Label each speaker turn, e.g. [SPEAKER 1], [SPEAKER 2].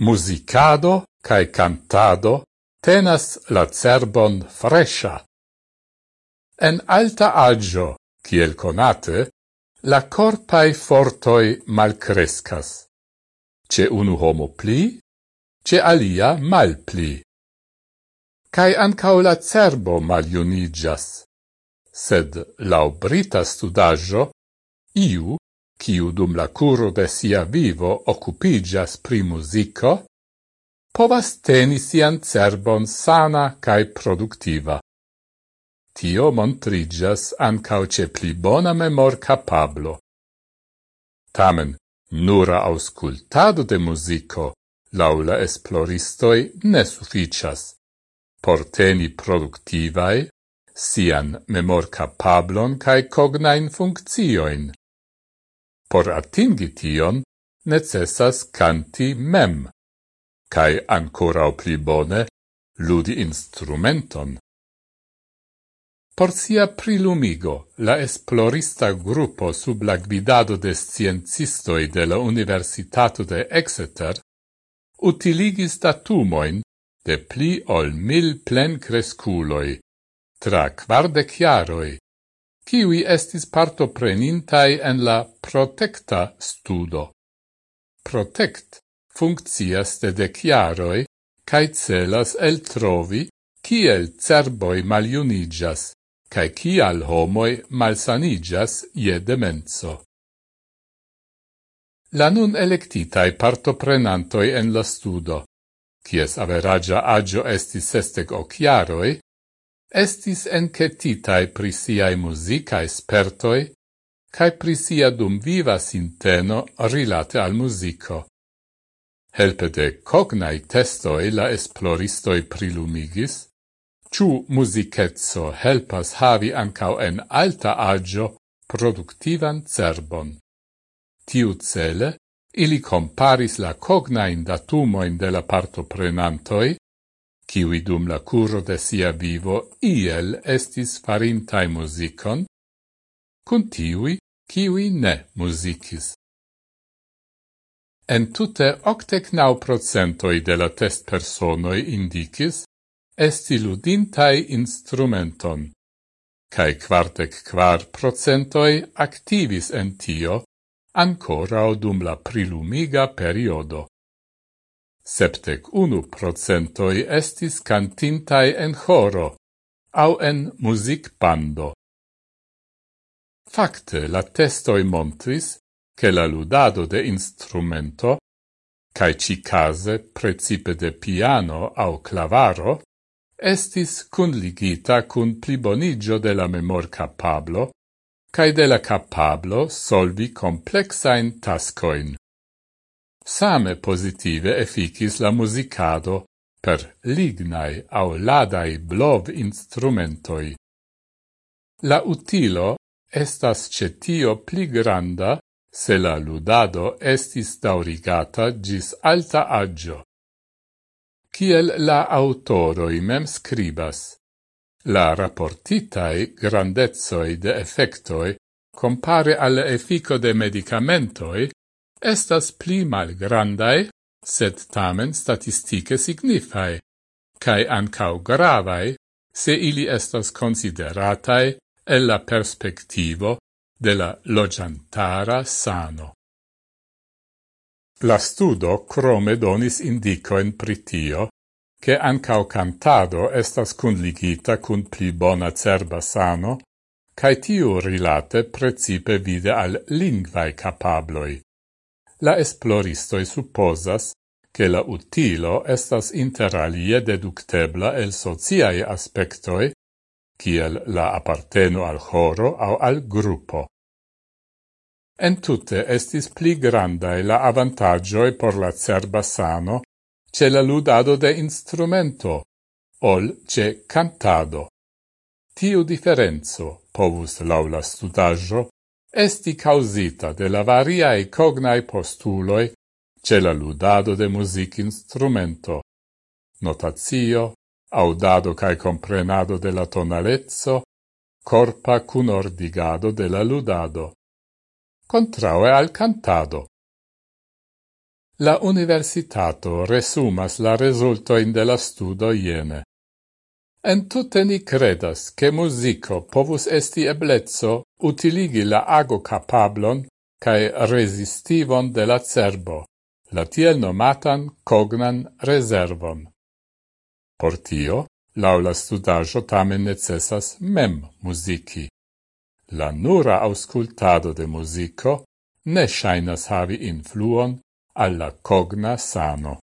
[SPEAKER 1] musicado cae cantado tenas la cerbon fresca. En alta agio, kiel conate, la corpai fortoi malcrescas. Ce unu homo pli, ce alia mal pli. Cai ancao la cerbo maliunigas, sed lau brita studaggio, iu kiu dum la curo de sia vivo occupigas pri musico, povas teni sian cerbon sana cae productiva. Tio montrigas ancao ce pli bona memor capablo. Tamen, nura auscultado de musico, laula esploristoi, ne sufficias. Por teni productivae, sian memor capablon cae cognain funccioin. Por atingi tion, necessas canti mem, cae ancora pli bone ludi instrumenton. Por sia prilumigo, la esplorista gruppo sub la gvidado de sciencistoi de la Universitato de Exeter utiligis datumoin de pli ol mil plen cresculoi, tra quardec chiaroi kiwi estis partoprenintai en la protecta studo. Protect funccias de deciaroi cae celas el trovi kiel cerboi maliunigas, cae kial homoi malsanigas je demenso. La nun electitai partoprenantoi en la studo, kies averagia agio estis sestec ociaroi, estis encetitai pri siai musicae spertoi cae pri sia dum viva sinteno rilate al musico. Helpe de cognai testoi la esploristoi prilumigis, ciu musicetso helpas havi ancau en alta agio productivan cerbon. Tiu cele, ili comparis la cognain datumoin de la partoprenantoi kiui dum la curo de sia vivo iel estis farintai musicon, cun tiui kiui ne musicis. En tutte octec nau procentoi de la test personoi indicis esti ludintai instrumenton, cae quartec quar procentoi activis en tio, ancora dum la prilumiga periodo. Septec unu procentoi estis cantintai en choro, au en music bando. Fakte la testoi montris che la ludado de instrumento, cae ci case precipe de piano au clavaro, estis conligita cun plibonigio de la memor capablo, cae de la capablo solvi complexain tascoin same positive efficis la musicado per lignai au ladai blov instrumentoi. La utilo estas cetio pli granda se la ludado estis daurigata gis alta agio. Ciel la autoroi mem scribas, la rapportitae grandezoi de effectoi compare al effico de medicamentoi estas pli malgrandai, sed tamen statistike signifai, cae ancau gravai, se ili estas consideratai el la perspectivo de la logiantara sano. La studo crome donis indicoen pritio, che ancao cantado estas conligita cun pli bona cerba sano, cae tiu rilate precipe vide al lingvae capabloi la esploristoi supposas che la utilo estas interalie deductebla el sociae aspectoi, kiel la apparteno al horo au al gruppo. En tutte estis pli grandae la avantagioi por la cerba sano ce la ludado de instrumento, ol ce cantado. Tiu differenzo povus laula studaggio esti causita de la variae cognae postuloi ce la ludado de music instrumento, notatio, audado cae comprenado de la tonalezzo, corpa cun ordigado de la ludado, contraue al cantado. La universitato resumas la resultoin de la studo iene. Entute ni credas che musico povus esti eblezzo utiligi la ago capablon cae resistivon de la cerbo, la tiel nomatan cognan reservon. Por tio, laula studajo tamen necessas mem musici. La nura auscultado de musico ne shainas havi influon alla cogna sano.